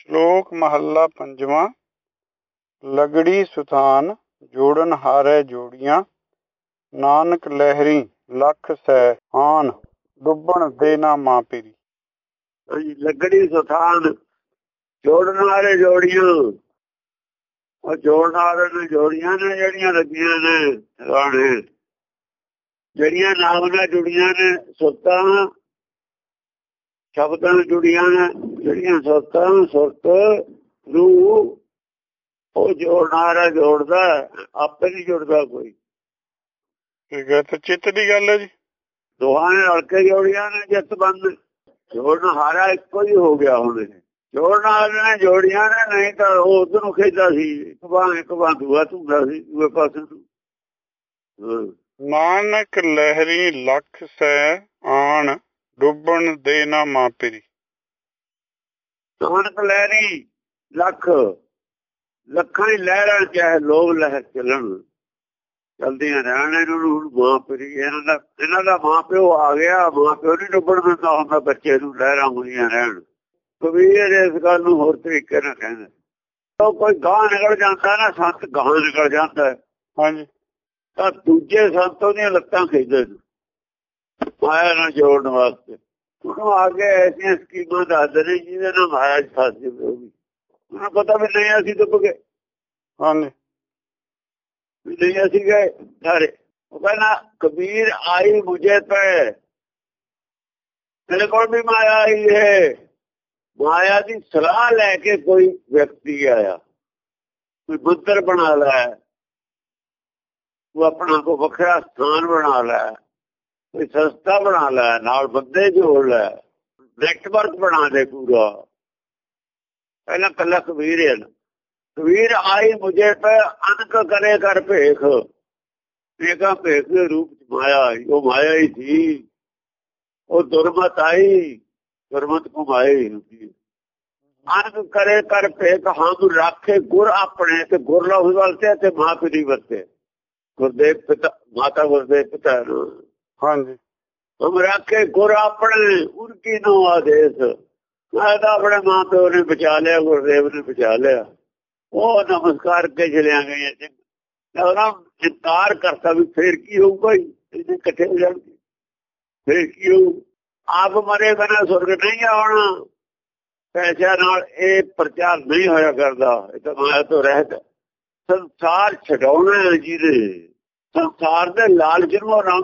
ਸ਼ਲੋਕ ਮਹੱਲਾ ਪੰਜਵਾਂ ਲਗੜੀ ਸੁਥਾਨ ਜੋੜਨ ਹਾਰੇ ਜੋੜੀਆਂ ਨਾਨਕ ਲਹਿਰੀ ਲੱਖ ਸੈ ਆਨ ਡੁੱਬਣ ਦੇ ਨਾ ਮਾਂ ਪੀਰੀ। ਹਾਂਜੀ, ਸੁਥਾਨ ਜੋੜਨ ਵਾਲੇ ਜੋੜੀਆਂ। ਉਹ ਜੋੜਨ ਵਾਲੇ ਨੇ ਜੋੜੀਆਂ ਨੇ ਜਿਹੜੀਆਂ ਲੱਗੀਆਂ ਨੇ ਰਾਣੇ। ਜਿਹੜੀਆਂ ਨਾਮ ਨਾਲ ਜੁੜੀਆਂ ਨੇ ਸੁੱਤਾਂ ਸ਼ਬਦਾਂ ਨਾਲ ਜੁੜੀਆਂ ਨੇ ਜਿਹੜੀਆਂ ਸੁਰਤਾਂ ਸੁਰਤ ਨੂੰ ਉਹ ਜੋੜਨਾਰਾ ਜੋੜਦਾ ਆਪੇ ਨਹੀਂ ਜੁੜਦਾ ਕੋਈ। ਠੀਕ ਹੈ ਤੇ ਚਿੱਤ ਦੀ ਗੱਲ ਹੈ ਜੀ? ਦੋਹਾਂ ਨੇ ਰਲ ਕੇ ਜੋੜੀਆਂ ਨੇ ਜਿੱਤ ਬੰਦ। ਜੋੜਨ ਹਾਰਾ ਇੱਕੋ ਹੀ ਹੋ ਗਿਆ ਹੁਣ ਇਹ। ਜੋੜਨ ਵਾਲੇ ਨੇ ਜੋੜੀਆਂ ਨੇ ਨਹੀਂ ਤਾਂ ਉਹ ਉਧਰ ਨੂੰ ਖੇਡਦਾ ਸੀ। ਇੱਕ ਬਾਂ ਇੱਕ ਬਾਂ ਦੂਆ ਧੁੰਦਾ ਸੀ ਦੂਏ ਪਾਸੇ ਨੂੰ। ਹਾਂ। ਨਾਨਕ ਲਹਿਰੀ ਲੱਖ ਸੈ ਆਣ ਡੁੱਬਣ ਦੇ ਨਾ ਮਾਂ ਪੀਰੀ। ਨਾਨਕ ਲਹਿਰੀ ਲੱਖ ਲੱਖਾਂ ਹੀ ਲਹਿਰਾਂ ਚਾਹੇ ਲੋਭ ਲਹਿਰ ਚੱਲਣ। ਚਲਦੀਆਂ ਰਹਿਣ ਇਹਨਾਂ ਨੂੰ ਮਾਂ ਪਰੀ ਇਹਨਾਂ ਦਾ ਇਹਨਾਂ ਦਾ ਮਾਂ ਪਿਓ ਆ ਗਿਆ ਮਾਂ ਪਿਓ ਨਹੀਂ ਡੁੱਬਣ ਦਿੰਦਾ ਹੁੰਦਾ ਬੱਚੇ ਨੂੰ ਲਹਿਰਾਂ ਹੁੰਦੀਆਂ ਰਹਿਣ। ਕਬੀਰ ਇਸ ਗੱਲ ਨੂੰ ਹੋਰ ਤਰੀਕੇ ਨਾਲ ਕਹਿੰਦਾ। ਉਹ ਕੋਈ ਗਾਂ ਨਿਕਲ ਜਾਂਦਾ ਨਾ ਸੰਤ ਗਾਂ ਨਿਕਲ ਜਾਂਦਾ। ਹਾਂਜੀ। ਤਾਂ ਦੂਜੇ ਸੰਤੋਂ ਦੀਆਂ ਲੱਤਾਂ ਖਿੱਚਦੇ ਨੇ। ਮਾਇਆ ਨਾਲ ਜੋੜਨ ਵਾਸਤੇ। ਉਹਨੂੰ ਅੱਗੇ ਐਸੀਆਂ ਸਕੀਮਾਂ ਦੱਸਦੇ ਨੇ ਜਿਹਦੇ ਨਾਲ ਮਾਇਆ ਚ ਫਸ ਜਾਵੇ ਉਹ ਵੀ ਉਹਨੂੰ ਪਤਾ ਵੀ ਨਹੀਂ ਅਸੀਂ ਡੁੱਬ ਗਏ ਹਾਂਜੀ ਵੀ ਨਹੀਂ ਅਸੀਂ ਗਏ ਸਾਰੇ ਉਹ ਕਹਿੰਦਾ ਕਬੀਰ ਆਈ ਮੁਝੇ ਪੈ ਤੇਰੇ ਕੋਲ ਵੀ ਮਾਇਆ ਆਈ ਹੈ ਮਾਇਆ ਦੀ ਸਲਾਹ ਲੈ ਕੇ ਕੋਈ ਵਿਅਕਤੀ ਆਇਆ ਕੋਈ ਬੁੱਧਰ ਬਣਾ ਲੈ ਉਹ ਆਪਣਾ ਕੋ ਵੱਖਰਾ ਸਥਾਨ ਬਣਾ ਲੈ ਕੋਈ ਸੰਸਥਾ ਬਣਾ ਲੈ, ਨਾਲ ਬੰਦੇ ਜੋੜ ਲੈ ਨੈਟਵਰਕ ਬਣਾ ਦੇ ਪੂਰਾ। ਪਹਿਲਾਂ ਕੱਲਾ ਕਬੀਰ ਹੈ ਕਬੀਰ ਆਈ ਮੁਝੇ ਪੈ ਅਨਕ ਕਰੇ ਕਰ ਭੇਖ। ਇਹਦਾ ਭੇਖ ਦੇ ਰੂਪ ਚ ਮਾਇਆ ਉਹ ਮਾਇਆ ਹੀ ਸੀ। ਉਹ ਦੁਰਮਤ ਆਈ, ਦੁਰਮਤ ਕੁਮਾਈ ਹੁੰਦੀ ਅਨਕ ਕਰੇ ਕਰ ਭੇਖ, ਹਮ ਰਾਖੇ ਗੁਰ ਆਪਣੇ ਤੇ ਗੁਰ ਲਫ਼ਜ਼ ਵਰਤੇ ਤੇ ਮਾਂ ਪਿਤੀ ਵਰਤੇ। ਗੁਰਦੇਵ ਪਿਤਾ, ਮਾਤਾ ਗੁਰਦੇਵ ਪਿਤਾ ਨੂੰ। ਹਾਂਜੀ। ਹਮ ਰਾਖੇ ਗੁਰ ਆਪਣੇ ਉਨਕੀ ਨੂੰ ਆਦੇਸ਼। ਮੈਂ ਤਾਂ ਆਪਣੇ ਮਾਂ ਪਿਓ ਨੇ ਬਚਾ ਲਿਆ, ਗੁਰਦੇਵ ਨੇ ਬਚਾ ਲਿਆ। ਉਹ ਨਮਸਕਾਰ ਕੇ ਚਲਿਆ ਗਏ ਤੇ ਉਹਨਾਂ ਇਨਕਾਰ ਕਰਤਾ ਵੀ ਫੇਰ ਕੀ ਹੋਊਗਾ ਜੀ? ਇਕੱਠੇ ਹੋ ਜਾਣਗੇ ਫੇਰ ਕੀ ਹੋਊ? ਆਪ ਮਰੇ ਬਿਨਾ ਸੁਰਗ ਨਹੀਂ ਆਉਣਾ। ਪੈਸਿਆਂ ਨਾਲ ਇਹ ਪ੍ਰਚਾਰ ਨਹੀਂ ਹੋਇਆ ਕਰਦਾ। ਇਹ ਤਾਂ ਮਾਇਆ ਤੋਂ ਰਹਿਤ। ਹੈ। ਸੰਸਾਰ ਛਡਾਉਣਾ ਹੈ ਜਿਹਦੇ ਸੰਸਾਰ ਦੇ ਲਾਲਚ ਨੂੰ ਉਹ ਨਾਮ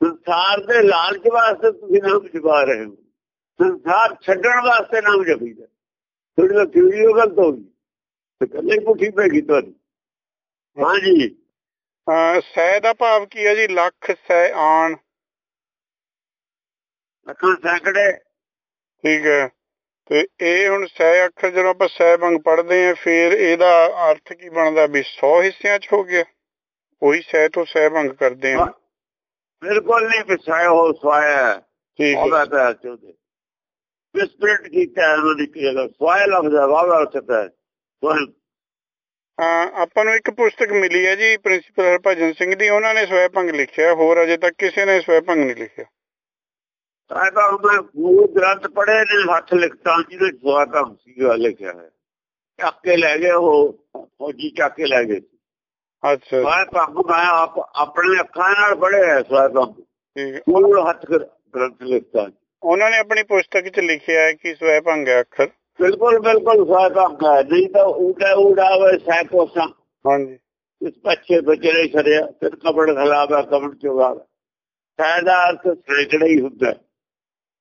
ਸੰਸਾਰ ਦੇ ਲਾਲਚ ਵਾਸਤੇ ਤੁਸੀਂ ਨਾਮ ਜਪਾ ਰਹੇ ਹੋ। ਸੰਸਾਰ ਛੱਡਣ ਵਾਸਤੇ ਨਾਮ ਜਪੀਦਾ। ਥੋੜੀ ਜਿਹੀ ਥਿਊਰੀ ਉਹ ਗਲਤ ਹੋ ਗਈ। ਤੇ ਕੱਲੇ ਪੁੱਠੀ ਪੈ ਗਈ ਤੁਹਾਨੂੰ ਹਾਂਜੀ ਸੈ ਦਾ ਭਾਵ ਕੀ ਹੈ ਜੀ? ਲੱਖ ਸੈ ਆਣ। ਲੱਖਾਂ ਸੈਂਕੜੇ ਠੀਕ ਹੈ। ਤੇ ਇਹ ਹੁਣ ਸੈ ਅੱਖਰ ਜਦੋਂ ਆਪਾਂ ਸੈ ਬੰਗ ਪੜ੍ਹਦੇ ਆ ਫਿਰ ਇਹਦਾ ਅਰਥ ਕੀ ਬਣਦਾ? ਵੀ 100 ਹਿੱਸਿਆਂ 'ਚ ਹੋ ਗਿਆ। ਉਹੀ ਸੈ ਤੋਂ ਸੈ ਭੰਗ ਕਰਦੇ ਆ ਬਿਲਕੁਲ ਨਹੀਂ ਵਿਸਾਇਆ ਹੋ ਸਵਾਇਆ ਠੀਕ ਹੈ। ਉਹਦਾ ਤਾਂ ਚੋਦੇ ਵਿਸਪ੍ਰਿਟ ਕੀਤਾ ਉਹਨਾਂ ਦੀ ਕੀ ਗੱਲ ਸਵਾਇਆ ਲਫ਼ਜ਼ ਹੈ। ਵਾਹ ਵਾਹ ਹੈ ਆਪਾਂ ਨੂੰ ਇੱਕ ਪੁਸਤਕ ਮਿਲੀ ਹੈ ਜੀ ਪ੍ਰਿੰਸੀਪਲ ਹਰਭਜਨ ਸਿੰਘ ਦੀ ਉਹਨਾਂ ਨੇ ਸਵੈ ਭੰਗ ਲਿਖਿਆ ਹੋਰ ਅਜੇ ਤੱਕ ਕਿਸੇ ਨੇ ਸਵੈ ਭੰਗ ਨਹੀਂ ਲਿਖਿਆ। ਤਾਂ ਤਾਂ ਮੈਂ ਮੂਲ ਗ੍ਰੰਥ ਪੜ੍ਹੇ ਨੇ ਹੱਥ ਲਿਖਤਾਂ ਜਿਹਦੇ ਸਵਾਤਾ ਸੀਗਾ ਲਿਖਿਆ ਹੈ। ਚੱਕ ਕੇ ਲੈ ਗਏ ਉਹ ਫੌਜੀ ਚੱਕ ਕੇ ਲੈ ਗਏ। ਅੱਛਾ। ਮੈਂ ਕੰਮ ਮੈਂ ਆਪ ਆਪਣੇ ਅੱਖਾਂ ਨਾਲ ਪੜ੍ਹਿਆ ਠੀਕ ਹੱਥ ਗ੍ਰੰਥ ਲਿਖਤਾਂ ਉਹਨਾਂ ਨੇ ਆਪਣੀ ਪੁਸਤਕ 'ਚ ਲਿਖਿਆ ਹੈ ਕਿ ਸਵੈ ਭੰਗ ਹੈ ਅੱਖਰ। ਬਿਲਕੁਲ ਬਿਲਕੁਲ ਸਵਾਤਾ ਹੈ। ਨਹੀਂ ਤਾਂ ਉਡਾ ਉਡਾਵੇ ਸੈਕੋਸਾਂ ਹਾਂਜੀ। ਇਸ ਬੱਚੇ ਬਚਰੇ ਛੜਿਆ ਫਿਰ ਕਬੜ ਖਲਾਵਾ ਕਬੜ ਚੁਗਾਵਾ। ਫਾਇਦਾ ਅਰਥ ਸੈਕੜਾ ਹੀ ਹੁੰਦਾ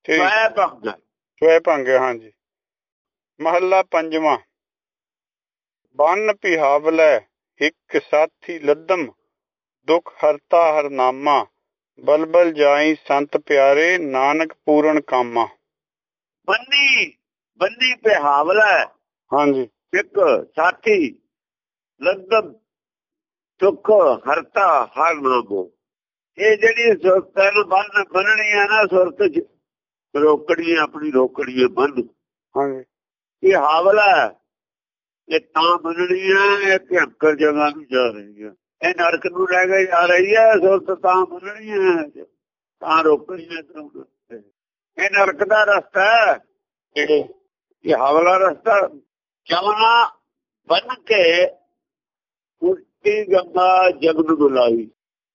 ਠੀਕ। ਮੈਂ ਭੰਗ ਸਵੈ ਭੰਗ ਹੈ, ਹਾਂਜੀ। ਮਹੱਲਾ ਪੰਜਵਾਂ। ਬੰਨ ਪਿਹਾਵਲੇ ਇੱਕ ਸਾਥੀ ਲੱਦਮ ਦੁਖ ਹਰਤਾ ਹਰਨਾਮਾ ਬਲਬਲ ਜਾਈ ਸੰਤ ਪਿਆਰੇ ਨਾਨਕ ਪੂਰਨ ਕਾਮਾ। ਬੰਨੀ ਬੰਨੀ ਤੇ ਹਾਵਲਾ ਹਾਂਜੀ। ਇੱਕ ਸਾਥੀ ਲੱਦਮ ਦੁੱਖ ਹਰਤਾ ਹਰ ਨਾਮੋ ਇਹ ਜਿਹੜੀ ਸੁਰਤਾਂ ਨੂੰ ਬੰਨ ਬੰਨਣੀ ਆ ਨਾ ਸੁਰਤ ਚ ਰੋਕੜੀ ਆਪਣੀ ਰੋਕੜੀ ਬੰਨ ਹਾਂਜੀ। ਇਹ ਹਾਵਲਾ ਹੈ। ਇਹ ਤਾਂ ਬੰਨਣੀ ਆ, ਇਹ ਭਿਆਨਕ ਜਗ੍ਹਾ ਨੂੰ ਜਾ ਰਹੀ ਹੈ ਇਹ ਨਰਕ ਨੂੰ ਲੈ ਕੇ ਜਾ ਰਹੀ ਹੈ ਸੁਰਤ ਤਾਂ ਬੰਨਣੀ ਹੈ ਤਾਂ ਰੋਕਣੀ ਹੈ ਤੁਹਾਨੂੰ ਇਹ ਨਰਕ ਦਾ ਰਸਤਾ ਹੈ। ਇਹ ਹਵਲਾ ਰਸਤਾ। ਜਮਨਾ ਬਨ ਕੇ ਉਲਟੀ ਗੰਗਾ ਜਗਨ ਬੁਲਾਈ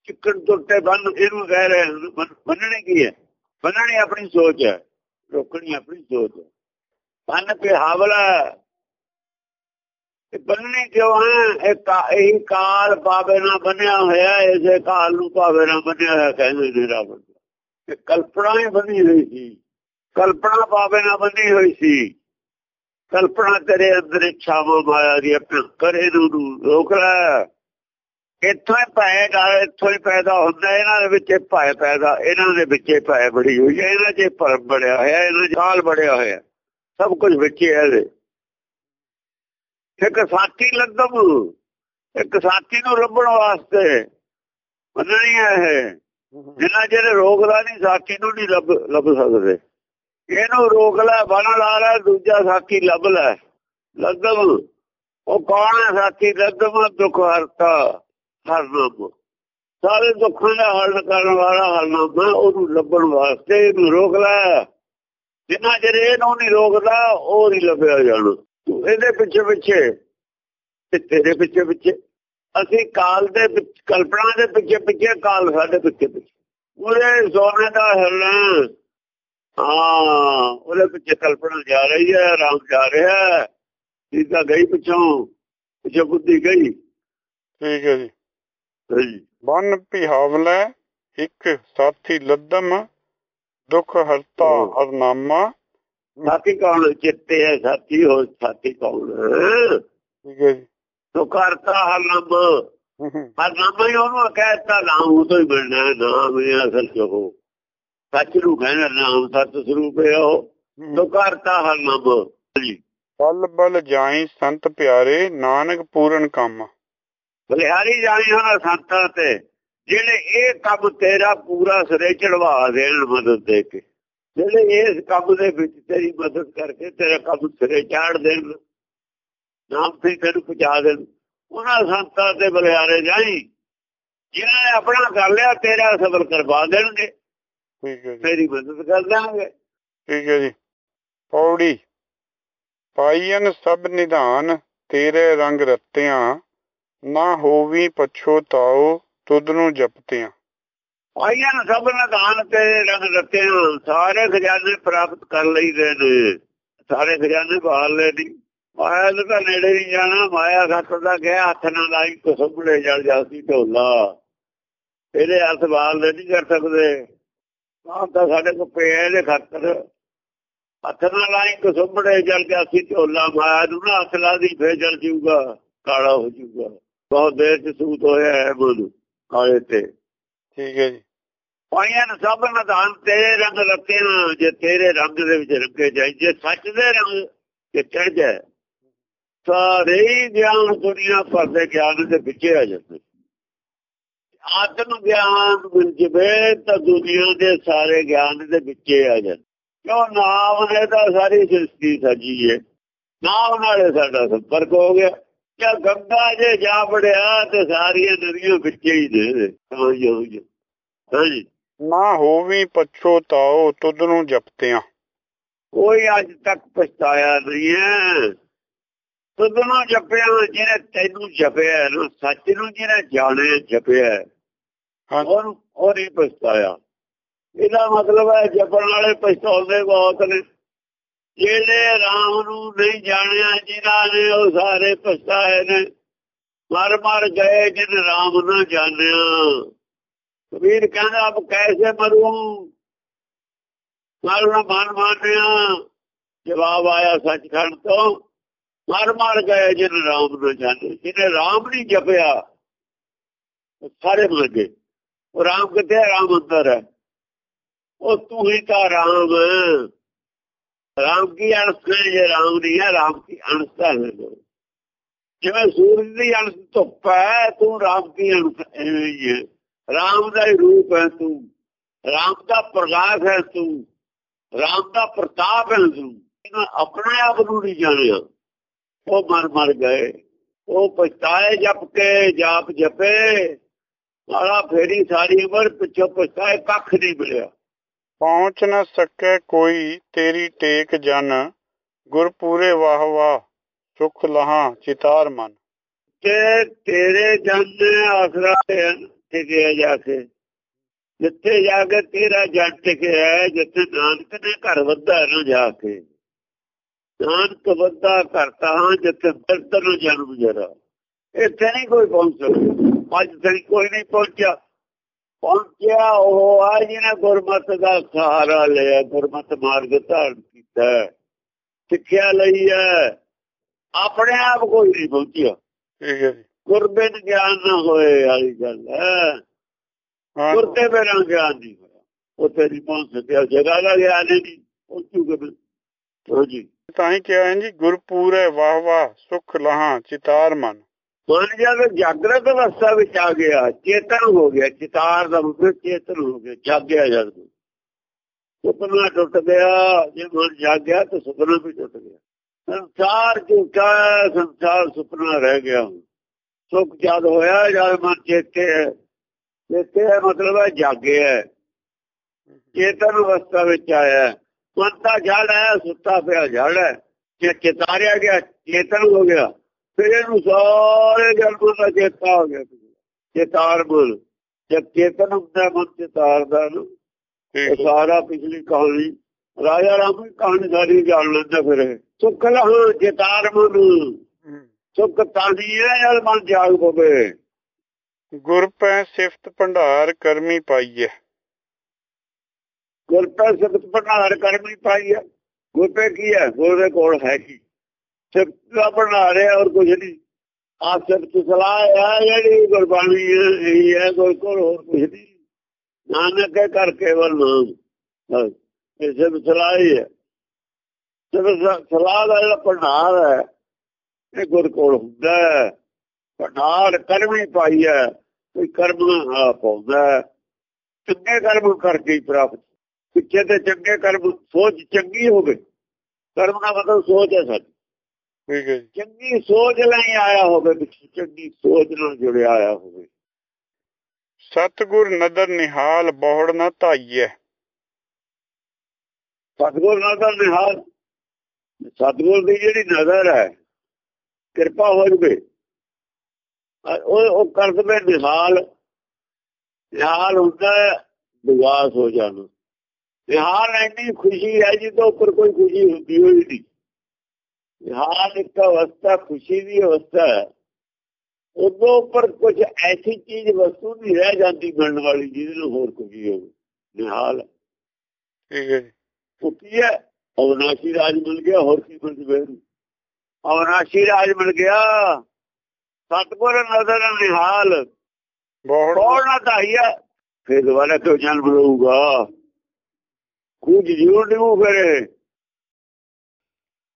ਚਿੱਕਣ ਟੁੱਟੇ ਬੰਨ ਇਹਨੂੰ ਕਹਿ ਰਹੇ ਬੰਨਣੇ ਕੀ ਹੈ? ਬੰਨਣੀ ਆਪਣੀ ਸੋਚ ਹੈ। ਰੋਕਣੀ ਆਪਣੀ ਸੋਚ ਹੈ। ਬੰਨ ਕੇ ਹਾਵਲਾ ਬੰਨੀ ਬੰਨਣੇ ਕਿਉਂ ਹੈ? ਇਹ ਕਾਲ ਪਾਵੇ ਨਾ ਬੰਨਿਆ ਹੋਇਆ, ਇਸੇ ਕਾਲ ਨੂੰ ਪਾਵੇ ਨਾ ਬੰਨਿਆ ਹੋਇਆ ਕਹਿੰਦੇ ਨੇ ਰਾਵਣ ਇਹ ਕਲਪਨਾ ਹੀ ਬਣੀ ਹੋਈ ਸੀ। ਕਲਪਨਾ ਪਾਵੇ ਨਾ ਬੰਨੀ ਹੋਈ ਸੀ। ਕਲਪਨਾ ਤੇਰੇ ਅੰਦਰ ਇੱਛਾਵਾਂ ਮਾਇਆ ਦੀ ਕਰੇ ਨੂੰ ਰੋਕ ਲੈ। ਇੱਥੋਂ ਹੀ ਪਾਏ ਦਾ, ਇੱਥੋਂ ਹੀ ਪੈਦਾ ਹੁੰਦਾ, ਇਹਨਾਂ ਦੇ ਵਿੱਚ ਪਾਏ ਪੈਦਾ, ਇਹਨਾਂ ਦੇ ਵਿੱਚ ਪਾਏ ਬੜੀ ਹੋਈ ਹੈ, ਇਹਨਾਂ 'ਚ ਭਰਮ ਬੜਿਆ ਹੋਇਆ, ਇਹਨਾਂ 'ਚ ਕਾਲ ਬੜਿਆ ਹੋਇਆ। ਸਭ ਕੁਝ ਵਿੱਚ ਹੈ ਇਹਦੇ। ਇੱਕ ਸਾਥੀ ਲੱਦਮ ਇੱਕ ਸਾਥੀ ਨੂੰ ਲੱਭਣ ਵਾਸਤੇ। ਮੰਨਣੀ ਹੈ ਇਹ। ਜਿੰਨਾ ਜਿਹੜੇ ਰੋਕਦਾ ਨਹੀਂ ਸਾਥੀ ਨੂੰ ਨਹੀਂ ਲੱਭ ਲੱਭ ਸਕਦੇ। ਇਹਨੂੰ ਰੋਕ ਲੈ ਬਣ ਲਾ ਲੈ, ਦੂਜਾ ਸਾਥੀ ਲੱਭ ਲੈ। ਲੱਦਮ ਉਹ ਕੌਣ ਹੈ ਸਾਥੀ ਲੱਦਮ ਦੁੱਖ ਹਰਤਾ ਹਰ ਨਾਮ ਸਾਰੇ ਦੁੱਖਾਂ ਦਾ ਹੱਲ ਕਰਨ ਵਾਲਾ ਹਰਨਾਮ ਉਹਨੂੰ ਲੱਭਣ ਵਾਸਤੇ ਇਹਨੂੰ ਰੋਕ ਲੈ। ਜਿੰਨਾ ਚਿਰ ਇਹਨੂੰ ਨਹੀਂ ਰੋਕਦਾ, ਉਹ ਨਹੀਂ ਲੱਭਿਆ ਜਾਣਾ। ਤੂੰ ਇਹਦੇ ਪਿੱਛੇ ਪਿੱਛੇ ਤੇ ਤੇਰੇ ਪਿੱਛੇ ਪਿੱਛੇ ਅਸੀਂ ਕਾਲ ਦੇ ਕਲਪਨਾ ਦੇ ਪਿੱਛੇ ਪਿੱਛੇ ਕਾਲ ਸਾਡੇ ਪਿੱਛੇ ਪਿੱਛੇ। ਉਹਦੇ ਸੋਨੇ ਦਾ ਹਿਰਨਾ ਹਾਂ ਉਹਦੇ ਪਿੱਛੇ ਕਲਪਨਾ ਜਾ ਰਹੀ ਹੈ ਰਾਮ ਜਾ ਰਿਹਾ ਸੀਤਾ ਗਈ ਪਿੱਛੋਂ ਪਿੱਛੇ ਬੁੱਧੀ ਗਈ। ਠੀਕ ਹੈ ਜੀ। ਬਨ ਪਿਹਾਵਲੇ ਇੱਕ ਸਾਥੀ ਲੱਦਮ ਦੁੱਖ ਹਰਤਾ ਹਰਨਾਮਾ ਸਾਥੀ ਕੌਣ ਚਿੱਤੇ ਹੈ ਸਾਥੀ ਹੋ ਸਾਥੀ ਕੌਣ? ਠੀਕ ਹੈ ਜੀ। ਦੁੱਖ ਹਰਤਾ ਹਰਨਾਮਾ। ਹਰਨਾਮਾ ਹੀ ਉਹਨੂੰ ਕਹਿਤਾ ਨਾਮ ਉਹ ਤੋਂ ਹੀ ਮਿਲਣਾ ਨਾਮ ਇਹ ਅਸਲ ਚ ਹੋ ਸੱਚ ਨੂੰ ਕਹਿਣਾ ਨਾਮ ਸਤ ਸਰੂਪ ਹੈ ਉਹ। ਦੁੱਖ ਹਰਤਾ ਹਰਨਾਮਾ। ਜੀ ਬਲ ਬਲ ਜਾਈ ਸੰਤ ਪਿਆਰੇ ਨਾਨਕ ਪੂਰਨ ਕੰਮ। ਬਲਿਹਾਰੀ ਜਾਈ ਉਹਨਾਂ ਸੰਤਾਂ ਤੇ ਜਿਹੜੇ ਇਹ ਕੰਮ ਤੇਰਾ ਪੂਰਾ ਸਿਰੇ ਚੜਵਾ ਦੇਣ ਮਦਦ ਦੇ ਕੇ। ਜਿਹੜੇ ਇਸ ਕੰਮ ਦੇ ਵਿੱਚ ਤੇਰੀ ਮਦਦ ਕਰਕੇ ਤੇਰਾ ਕੰਮ ਸਿਰੇ ਚਾੜ ਦੇਣ ਨਾਮ ਤੇ ਤੈਨੂੰ ਪਹੁੰਚਾ ਦੇਣ ਉਹਨਾਂ ਸੰਤਾਂ ਤੇ ਬਲਿਹਾਰੇ ਜਾਈ ਜਿਨ੍ਹਾਂ ਨੇ ਆਪਣਾ ਕਰ ਲਿਆ ਤੇਰਾ ਸਬਰ ਕਰਵਾ ਦੇਣਗੇ। ਠੀਕ ਹੈ ਤੇਰੀ ਮਦਦ ਕਰ ਦੇਣਗੇ ਠੀਕ ਹੈ ਜੀ। ਪੌੜੀ ਪਾਈਨ ਸਭ ਨਿਧਾਨ ਤੇਰੇ ਰੰਗ ਰਤਿਆਂ ਨਾ ਹੋਵੀ ਪਛੋਤਾਓ ਤੁਧ ਨੂੰ ਜਪਤਿਆਂ। ਆਈਆਂ ਸਭ ਨਿਧਾਨ ਤੇਰੇ ਰੰਗ ਰਤਿਆਂ ਸਾਰੇ ਖਜ਼ਾਨੇ ਪ੍ਰਾਪਤ ਕਰ ਲਈਦੇ ਨੇ। ਸਾਰੇ ਖਜ਼ਾਨੇ ਬਾਹਰ ਲੈ ਦੀ ਮਾਇਆ ਦੇ ਤਾਂ ਨੇੜੇ ਨਹੀਂ ਜਾਣਾ। ਮਾਇਆ ਘੱਟ ਦਾ ਗਿਆ, ਹੱਥ ਨਾਲ ਲਾਈ ਕੁਸਬੜੇ ਜਲ ਜਾਸੀ ਢੋਲਾ। ਇਹਦੇ ਹੱਥ ਬਾਹਰ ਨਹੀਂ ਕਰ ਸਕਦੇ। ਆਹ ਤਾਂ ਸਾਡੇ ਕੋ ਪਿਆ ਇਹਦੇ ਖਾਤਰ। ਹੱਥ ਨਾਲ ਲਾਈ ਕੁਸਬੜੇ ਜਲ ਜਾਸੀ ਢੋਲਾ। ਮਾਇਆ ਨੂੰ ਨਾ ਹੱਥ ਲਾ ਦੀ, ਫੇਰ ਜਲ ਜੂਗਾ, ਕਾਲਾ ਹੋ ਜੂਗਾ। ਬਹੁਤ ਦੇਰ ਚ ਸੂਤ ਹੋਇਆ ਹੈ ਬੋਲ, ਕਾਲੇ ਤੇ। ਠੀਕ ਹੈ ਜੀ। ਪਾਈਆਂ ਸਭ ਨਿਧਾਨ ਤੇਰੇ ਰੰਗ ਰੱਤੇ ਜੇ ਤੇਰੇ ਰੰਗ ਦੇ ਵਿੱਚ ਰੱਖੇ ਜਾਈ, ਜੇ ਸੱਚ ਦੇ ਰੰਗ ਤੇ ਚੜ ਸਾਰੇ ਗਿਆਨ ਦੁਨੀਆ ਭਰ ਦੇ ਗਿਆਨ ਦੇ ਵਿੱਚੇ ਆ ਜਾਂਦੇ। ਆਤਮ ਗਿਆਨ ਮਿਲ ਤਾਂ ਦੁਨੀਆ ਦੇ ਸਾਰੇ ਗਿਆਨ ਦੇ ਵਿੱਚੇ ਆ ਜਾਂਦੇ। ਕਿਉਂ? ਨਾਮ ਨੇ ਤਾਂ ਸਾਰੀ ਸ੍ਰਿਸ਼ਟੀ ਸਜੀ ਹੈ ਨਾਮ ਨਾਲੇ ਸਾਡਾ ਸੰਪਰਕ ਹੋ ਗਿਆ। ਜੇ ਗੰਗਾ ਜੇ ਜਾ ਵੜਿਆ ਤੇ ਸਾਰੀਆਂ ਨਦੀਆਂ ਵਿੱਚੇ ਹੀ ਨੇ। ਹਾਂਜੀ ਹਾਂਜੀ ਨਾ ਹੋਵੀ ਪਛੋਤਾਓ ਤੁਧ ਨੂੰ ਜਪਤਿਆਂ। ਕੋਈ ਅੱਜ ਤੱਕ ਪਛਤਾਇਆ ਨਹੀਂ ਹੈ। ਤੁਧ ਨੂੰ ਜਪਿਆ ਜਿਹਨੇ ਤੈਨੂੰ ਜਪਿਆ ਨਾ ਸੱਚ ਨੂੰ ਜਿਹਨੇ ਜਾਣਿਆ ਜਪਿਆ। ਹਾਂ। ਉਹਨੂੰ ਉਹ ਨਹੀਂ ਪਛਤਾਇਆ। ਇਹਦਾ ਮਤਲਬ ਹੈ ਜਪਣ ਵਾਲੇ ਪਛਤਾਉਂਦੇ ਬਹੁਤ ਨੇ। ਜਿਹੜੇ ਰਾਮ ਨੂੰ ਨਹੀਂ ਜਾਣਿਆ, ਜਿਨ੍ਹਾਂ ਨੇ ਉਹ ਸਾਰੇ ਪਛਤਾਏ ਨੇ, ਮਰ ਮਰ ਗਏ ਜਿਨ ਰਾਮ ਨਾ ਜਾਣਿਆ। ਕਬੀਰ ਕਹਿੰਦਾ ਅਬ ਕੈਸੇ ਮਰੂੰ? ਮਰਨਾ ਮਨ ਮਾਨਿਆ। ਜਵਾਬ ਆਇਆ ਸੱਚਖੰਡ ਤੋਂ, ਮਰ ਮਰ ਗਏ ਜਿਨ ਰਾਮ ਨਾ ਜਾਣਿਆ। ਜਿਹਨੇ ਰਾਮ ਨਹੀਂ ਜਪਿਆ ਸਾਰੇ ਮਰ ਗਏ। ਉਹ ਰਾਮ ਕਿੱਥੇ ਰਾਮ ਅੰਦਰ ਹੈ। ਉਹ ਤੂੰ ਹੀ ਤਾਂ ਰਾਮ ਹੈ। ਰਾਮ ਕੀ ਅਣਸ ਜੇ ਰਾਮ ਨਹੀਂ ਹੈ, ਰਾਮ ਕੀ ਅਣਸ ਹੈ ਜਿਵੇਂ ਸੂਰਜ ਦੀ ਅਣਸ ਧੁੱਪ ਹੈ, ਤੂੰ ਰਾਮ ਕੀ ਅਣਸ ਹੈ ਰਾਮ ਦਾ ਹੀ ਰੂਪ ਹੈ ਤੂੰ, ਰਾਮ ਦਾ ਪ੍ਰਕਾਸ਼ ਹੈ ਤੂੰ, ਰਾਮ ਦਾ ਪ੍ਰਤਾਪ ਹੈ ਤੂੰ। ਇਹਨਾਂ ਆਪਣੇ ਆਪ ਨੂੰ ਨਹੀਂ ਜਾਣਿਆ। ਉਹ ਮਰ ਮਰ ਗਏ। ਉਹ ਪਛਤਾਏ ਜਪ ਕੇ, ਜਾਪ ਜਪੇ। ਮਾਰਾ ਫੇਰੀ ਸਾਰੀ ਉਮਰ ਪਿੱਛੋਂ ਪਛਤਾਏ, ਕੱਖ ਨਹੀਂ ਮਿਲਿਆ। ਪਹੁੰਚ ਨਾ ਸਕੇ ਕੋਈ ਤੇਰੀ ਟੇਕ ਜਨ। ਗੁਰ ਵਾਹ ਵਾਹ, ਸੁਖ ਲਹਾ ਚਿਤਾਰ ਮਨ। ਤੇ ਤੇਰੇ ਜਨ ਆਸਰਾ ਟਿਕਿਆ ਜਾ ਕੇ। ਜਿੱਥੇ ਜਾ ਕੇ ਤੇਰਾ ਜਨ ਟਿਕਿਆ, ਜਿੱਥੇ ਨਾਨਕ ਨੇ ਘਰ ਵੱਧਾ ਨਾ ਜਾ ਕੇ। ਨਾਨਕ ਵੱਧਾ ਕਰਤਾ ਹਾਂ, ਜਿੱਥੇ ਬਿਰਤ ਨੂੰ ਜਨਮ ਜਰਾ ਇੱਥੇ ਨਹੀਂ ਕੋਈ ਪਹੁੰਚ ਸਕਦਾ। ਅੱਜ ਤੱਕ ਕੋਈ ਨਹੀਂ ਪਹੁੰਚਿਆ। ਪਹੁੰਚਿਆ ਉਹ ਆ ਜਿਹਨੇ ਗੁਰਮਤ ਦਾ ਸਹਾਰਾ ਲਿਆ ਗੁਰਮਤ ਮਾਰਗ ਧਾਰਨ ਕੀਤਾ ਸਿੱਖਿਆ ਲਈ ਹੈ। ਆਪਣੇ ਆਪ ਕੋਈ ਨਹੀਂ ਪਹੁੰਚਿਆ। ਠੀਕ ਹੈ ਜੀ। ਗੁਰਬਿਨ ਗਿਆਨ ਨਾ ਹੋਏ ਵਾਲੀ ਗੱਲ ਹੈ। ਹਾਂ। ਗੁਰਤੇ ਬਿਨਾਂ ਗਿਆਨ ਨਹੀਂ ਹੋਇਆ। ਉੱਥੇ ਨਹੀਂ ਪਹੁੰਚ ਸਕਿਆ ਜਗ੍ਹਾ ਦਾ ਗਿਆਨ ਹੀ ਨਹੀਂ ਪਹੁੰਚੂ ਕਦੇ ਹਾਂਜੀ ਤਾਂ ਹੀ ਕਿਹਾ ਹੈ ਜੀ ਗੁਰ ਪੂਰੇ ਵਾਹ ਵਾਹ ਸੁਖ ਲਹਾ ਚਿਤਾਰ ਮਨ। ਮਨ ਜਦ ਜਾਗਰਤ ਅਵਸਥਾ ਵਿੱਚ ਆ ਗਿਆ, ਚੇਤਨ ਹੋ ਗਿਆ, ਚਿਤਾਰ ਦਾ ਮਤਲਬ ਚੇਤਨ ਹੋ ਗਿਆ, ਜਾਗਿਆ ਜਦ ਸੁਪਨਾ ਟੁੱਟ ਗਿਆ, ਜੇ ਮਨ ਜਾਗਿਆ ਤਾਂ ਸੁਪਨਾ ਵੀ ਟੁੱਟ ਗਿਆ। ਸੰਸਾਰ ਝੂਠਾ ਸੰਸਾਰ ਸੁਪਨਾ ਰਹਿ ਗਿਆ। ਸੁਖ ਜਦ ਹੋਇਆ, ਜਦ ਮਨ ਚੇਤੇ ਹੈ। ਚੇਤੇ ਹੈ ਮਤਲਬ ਹੈ ਜਾਗਿਆ ਚੇਤਨ ਅਵਸਥਾ ਵਿੱਚ ਆਇਆ ਹੈ। ਮਨ ਤਾਂ ਜੜ ਹੈ, ਸੁੱਤਾ ਪਿਆ ਜੜ ਹੈ। ਜੇ ਚਿਤਾਰਿਆ ਗਿਆ, ਚੇਤਨ ਹੋ ਗਿਆ। ਫਿਰ ਇਹਨੂੰ ਸਾਰੇ ਜਨਮਾਂ ਦਾ ਚੇਤਾ ਹੋ ਗਿਆ ਚੇਤਾਰ ਬੋਲ। ਜਦ ਚੇਤਨ ਹੁੰਦਾ ਮਨ ਚੇਤਾਰਦਾ ਨੂੰ। ਠੀਕ ਇਹ ਸਾਰਾ ਪਿਛਲੀ ਕਹਾਣੀ। ਰਾਜਾ ਰਾਮ ਦੀ ਕਹਾਣੀ ਸਾਰੀ ਜਾਣ ਲੈਂਦਾ ਫਿਰ। ਸੁੱਖ ਲਹੁ ਚੇਤਾਰ ਮਨ। ਸੁੱਖ ਤਾਦੀ ਹੈ ਜਦ ਮਨ ਜਾਗ ਪਵੇ ਗੁਰ ਪੈ ਸਿਫਤ ਭੰਡਾਰ ਕਰਮੀ ਪਾਈਐ। ਗੁਰ ਪੈ ਸਿਫਤ ਭੰਡਾਰ ਕਰਮੀ ਪਾਈ ਹੈ ਗੁਰ ਪੈ ਕੀ ਹੈ? ਗੁਰ ਦੇ ਕੋਲ ਹੈ ਕੀ? ਸਿਫਤ ਦਾ ਭੰਡਾਰ ਹੈ ਔਰ ਕੁਝ ਨਹੀਂ। ਆ ਸਿਫਤ ਸਲਾਹ ਆ ਜਿਹੜੀ ਗੁਰਬਾਣੀ ਹੈ, ਇਹੀ ਹੈ, ਕੋਈ ਕੋਲ ਹੋਰ ਕੁਝ ਨਹੀਂ। ਨਾਨਕ ਕੇ ਕਰ ਕੇਵਲ ਨਾਮ। ਇਹ ਸਿਫਤ ਸਲਾਹ ਹੀ ਹੈ। ਸਿਫਤ ਸਲਾਹ ਦਾ ਜਿਹੜਾ ਭੰਡਾਰ ਹੈ, ਇਹ ਗੁਰ ਕੋਲ ਹੁੰਦਾ ਹੈ। ਭੰਡਾਰ ਕਰਮੀ ਪਾਈ ਹੈ, ਕੋਈ ਕਰਮ ਆ ਪਾਉਂਦਾ ਚੰਗੇ ਕਰਮ ਕਰਕੇ ਪ੍ਰਾਪਤ। ਪਿੱਛੇ ਤੇ ਚੰਗੇ ਕਰਮ, ਸੋਚ ਚੰਗੀ ਹੋਵੇ। ਕਰਮ ਦਾ ਮਤਲਬ ਸੋਚ ਹੈ ਸਾਡੀ। ਠੀਕ ਹੈ ਜੀ। ਚੰਗੀ ਸੋਚ ਲਈ ਆਇਆ ਹੋਵੇ ਪਿੱਛੇ ਚੰਗੀ ਸੋਚ ਨਾਲ ਜੁੜਿਆ ਆਇਆ ਹੋਵੇ। ਸਤਗੁਰ ਨਦਰ ਨਿਹਾਲ ਬਹੁੜ ਨਾ ਧਾਈਐ। ਸਤਗੁਰ ਦਾ ਨਿਹਾਲ ਸਤਗੁਰ ਦੀ ਜਿਹੜੀ ਨਜ਼ਰ ਹੈ ਕਿਰਪਾ ਹੋ ਜਵੇ। ਉਹ ਉਹ ਕਰ ਦਵੇ ਨਿਹਾਲ ਨਿਹਾਲ ਹੁੰਦਾ ਹੈ ਵਿਗਾਸ ਹੋ ਜਾਣਾ। ਨਿਹਾਲ ਇੰਨੀ ਖੁਸ਼ੀ ਹੈ ਜੀ ਤੋਂ ਉੱਪਰ ਕੋਈ ਖੁਸ਼ੀ ਹੁੰਦੀ ਹੋਈ ਨਹੀਂ। ਨਿਹਾਲ ਇੱਕ ਅਵਸਥਾ ਖੁਸ਼ੀ ਦੀ ਅਵਸਥਾ ਹੈ। ਉਦੋਂ ਉੱਪਰ ਕੁਝ ਐਸੀ ਚੀਜ਼ ਵਸਤੂ ਨਹੀਂ ਰਹਿ ਜਾਂਦੀ ਮਿਲਣ ਵਾਲੀ ਜਿਹਦੇ ਨੂੰ ਹੋਰ ਖੁਸ਼ੀ ਹੋਵੇ। ਨਿਹਾਲ ਠੀਕ ਹੈ ਜੀ। ਉਹ ਕੀ ਹੈ ਅਵਨਾਸ਼ੀ ਰਾਜ ਮਿਲ ਗਿਆ ਹੋਰ ਕੀ ਮਿਲ ਜਵੇ ਅਵਨਾਸ਼ੀ ਰਾਜ ਮਿਲ ਗਿਆ। ਸਤਗੁਰ ਨਜ਼ਰ ਨਿਹਾਲ। ਕੌਣ ਨਾ ਧਾਈਆ ਫਿਰ ਦੁਬਾਰਾ ਕਿਉਂ ਜਨਮ ਲਊਗਾ? ਕੁਝ ਜੀਵ ਨਿਭੂ ਫਿਰੇ।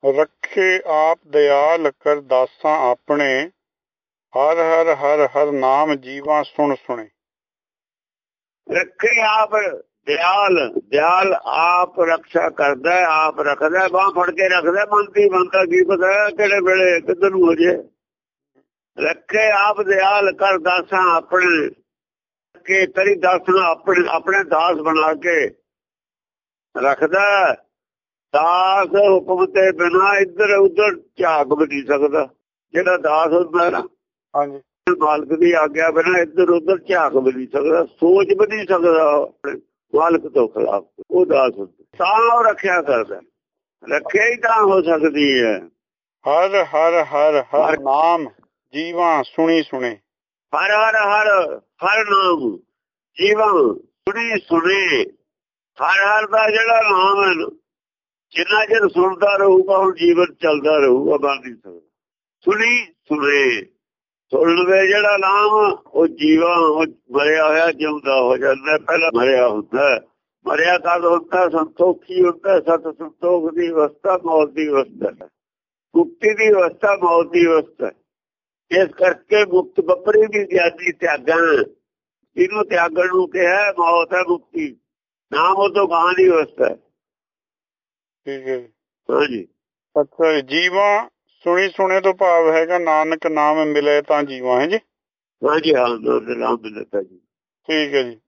ਰੱਖੇ ਆਪ ਦਿਆਲ ਕਰ ਦਾਸਾਂ ਆਪਣੇ, ਹਰ ਹਰ ਹਰ ਹਰ ਨਾਮ ਜੀਵਾਂ ਸੁਣ ਸੁਣੇ। ਰੱਖੇ ਆਪ ਦਿਆਲ ਦਿਆਲ ਆਪ ਰੱਖਿਆ ਕਰਦਾ, ਆਪ ਰੱਖਦਾ, ਬਾਹ ਫੜ ਕੇ ਰੱਖਦਾ ਮਨ ਦੀ ਕੀ ਪਤਾ ਕਿਹੜੇ ਵੇਲੇ ਕਿੱਧਰ ਨੂੰ ਹੋ ਜੇ। ਰੱਖੇ ਆਪ ਦਿਆਲ ਕਰ ਦਾਸਾਂ ਆਪਣੇ ਕੇ ਤੇਰੀ ਦਾਸ ਨੂੰ ਆਪਣੇ ਆਪਣੇ ਦਾਸ ਬਣਾ ਕੇ ਰੱਖਦਾ। ਦਾਸ ਹੁਕਮ ਤੇ ਬਿਨਾ ਇੱਧਰ ਉੱਧਰ ਝਾਕ ਵੀ ਨਹੀਂ ਸਕਦਾ। ਜਿਹੜਾ ਦਾਸ ਹੁੰਦਾ ਨਾ ਹਾਂਜੀ। ਮਾਲਕ ਦੀ ਆਗਿਆ ਬਿਨਾ ਇੱਧਰ ਉੱਧਰ ਝਾਕ ਵੀ ਨਹੀਂ ਸਕਦਾ ਸੋਚ ਵੀ ਨਹੀਂ ਸਕਦਾ ਮਾਲਕ ਤੋਂ ਖਿਲਾਫ ਉਹ ਦਾਸ ਹੁੰਦਾ। ਉਹ ਰੱਖਿਆ ਕਰਦਾ ਰੱਖਿਆ ਹੀ ਤਾਂ ਹੋ ਸਕਦੀ ਹੈ। ਹਰ ਹਰ ਹਰ ਹਰ ਨਾਮ ਜੀਵਾਂ ਸੁਣੀ ਸੁਣੇ। ਹਰ ਹਰ ਹਰ ਹਰ ਨਾਮ ਜੀਵਨ ਸੁਣੀ ਸੁਣੇ। ਹਰ ਹਰ ਦਾ ਜਿਹੜਾ ਨਾਮ ਹੈ ਨਾ, ਜਿੰਨਾ ਚਿਰ ਸੁਣਦਾ ਰਹੂਗਾ ਉਹ ਜੀਵਨ ਚੱਲਦਾ ਰਹੂਗਾ, ਬਣ ਨਹੀਂ ਸਕਦਾ। ਸੁਣੀ, ਸੁਣੇ। ਸੁਣ ਲਵੇ ਜਿਹੜਾ ਨਾਮ, ਉਹ ਜੀਵਾ, ਉਹ ਮਰਿਆ ਹੋਇਆ ਜਿਉਂਦਾ ਹੋ ਜਾਂਦਾ, ਪਹਿਲਾਂ ਮਰਿਆ ਹੁੰਦਾ। ਮਰਿਆ ਕਦ ਹੁੰਦਾ? ਸੰਤੋਖੀ ਹੁੰਦਾ, ਸਤ ਸੰਤੋਖ ਦੀ ਅਵਸਥਾ, ਮੌਤ ਦੀ ਅਵਸਥਾ। ਮੁਕਤੀ ਦੀ ਅਵਸਥਾ, ਮੌਤ ਦੀ ਅਵਸਥਾ। ਇਸ ਕਰਕੇ ਮੁਕਤ ਬੱਪਰੀ ਦੀ ਗਿਆਨੀ ਤਿਆਗਣ ਇਹਨੂੰ ਤਿਆਗਣ ਨੂੰ ਕਿਹਾ, ਮੌਤ ਹੈ ਮੁਕਤੀ। ਨਾਮ ਉਹ ਤੋਂ ਗਾਂ ਦੀ ਅਵਸਥਾ ਹੈ। ਠੀਕ ਹੈ ਜੀ। ਹਾਂਜੀ ਅੱਛਾ ਜੀ, ਜੀਵਾਂ ਸੁਣੀ ਸੁਣੇ ਤੋਂ ਭਾਵ ਹੈਗਾ ਨਾਨਕ ਨਾਮ ਮਿਲੇ ਤਾਂ ਜੀਵਾਂ ਹੈ ਜੀ? ਹਾਂਜੀ ਹਾਂ ਨਾਮ ਮਿਲਦਾ ਜੀ। ਠੀਕ ਹੈ ਜੀ।